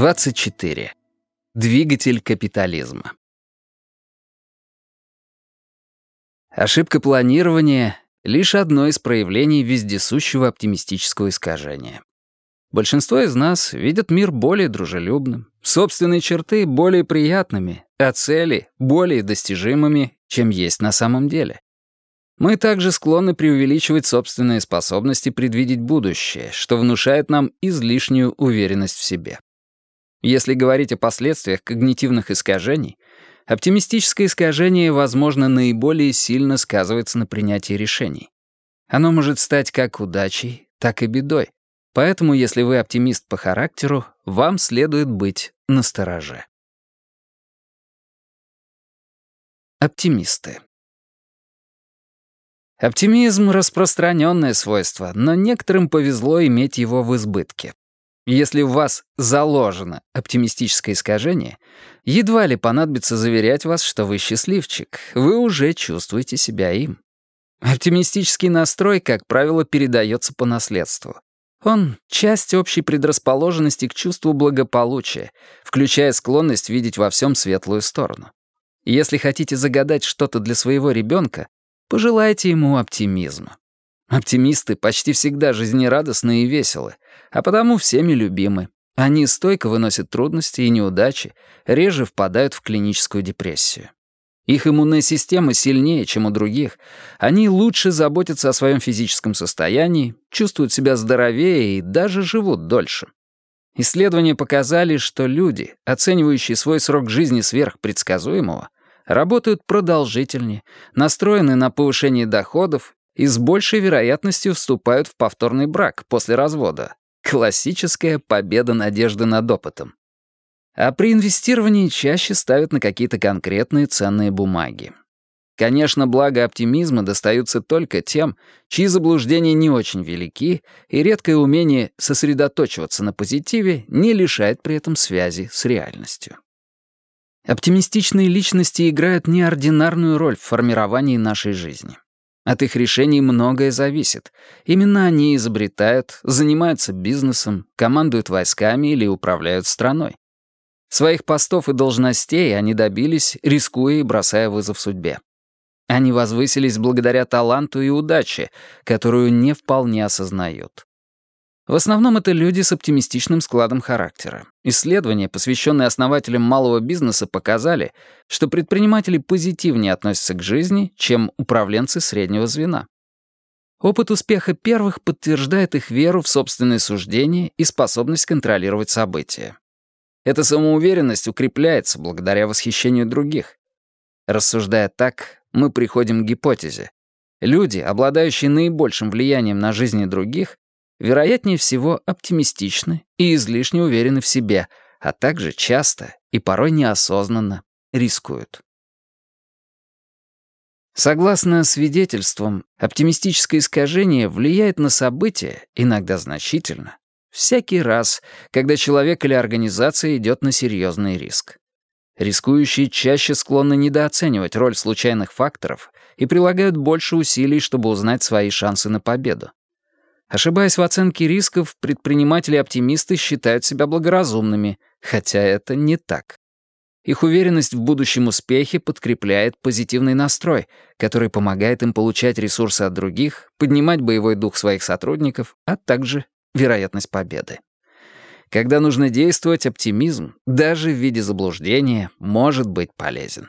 24. Двигатель капитализма. Ошибка планирования лишь одно из проявлений вездесущего оптимистического искажения. Большинство из нас видят мир более дружелюбным, собственные черты более приятными, а цели более достижимыми, чем есть на самом деле. Мы также склонны преувеличивать собственные способности предвидеть будущее, что внушает нам излишнюю уверенность в себе. Если говорить о последствиях когнитивных искажений, оптимистическое искажение, возможно, наиболее сильно сказывается на принятии решений. Оно может стать как удачей, так и бедой. Поэтому, если вы оптимист по характеру, вам следует быть настороже. Оптимисты. Оптимизм — распространенное свойство, но некоторым повезло иметь его в избытке. Если у вас заложено оптимистическое искажение, едва ли понадобится заверять вас, что вы счастливчик, вы уже чувствуете себя им. Оптимистический настрой, как правило, передается по наследству. Он — часть общей предрасположенности к чувству благополучия, включая склонность видеть во всем светлую сторону. Если хотите загадать что-то для своего ребенка, пожелайте ему оптимизма. Оптимисты почти всегда жизнерадостны и веселы, а потому всеми любимы. Они стойко выносят трудности и неудачи, реже впадают в клиническую депрессию. Их иммунная система сильнее, чем у других. Они лучше заботятся о своем физическом состоянии, чувствуют себя здоровее и даже живут дольше. Исследования показали, что люди, оценивающие свой срок жизни сверхпредсказуемого, работают продолжительнее, настроены на повышение доходов и с большей вероятностью вступают в повторный брак после развода. Классическая победа надежды над опытом. А при инвестировании чаще ставят на какие-то конкретные ценные бумаги. Конечно, благо оптимизма достаются только тем, чьи заблуждения не очень велики, и редкое умение сосредоточиваться на позитиве не лишает при этом связи с реальностью. Оптимистичные личности играют неординарную роль в формировании нашей жизни. От их решений многое зависит. Именно они изобретают, занимаются бизнесом, командуют войсками или управляют страной. Своих постов и должностей они добились, рискуя и бросая вызов судьбе. Они возвысились благодаря таланту и удаче, которую не вполне осознают. В основном это люди с оптимистичным складом характера. Исследования, посвященные основателям малого бизнеса, показали, что предприниматели позитивнее относятся к жизни, чем управленцы среднего звена. Опыт успеха первых подтверждает их веру в собственные суждения и способность контролировать события. Эта самоуверенность укрепляется благодаря восхищению других. Рассуждая так, мы приходим к гипотезе. Люди, обладающие наибольшим влиянием на жизни других, вероятнее всего, оптимистичны и излишне уверены в себе, а также часто и порой неосознанно рискуют. Согласно свидетельствам, оптимистическое искажение влияет на события, иногда значительно, всякий раз, когда человек или организация идет на серьезный риск. Рискующие чаще склонны недооценивать роль случайных факторов и прилагают больше усилий, чтобы узнать свои шансы на победу. Ошибаясь в оценке рисков, предприниматели-оптимисты считают себя благоразумными, хотя это не так. Их уверенность в будущем успехе подкрепляет позитивный настрой, который помогает им получать ресурсы от других, поднимать боевой дух своих сотрудников, а также вероятность победы. Когда нужно действовать, оптимизм, даже в виде заблуждения, может быть полезен.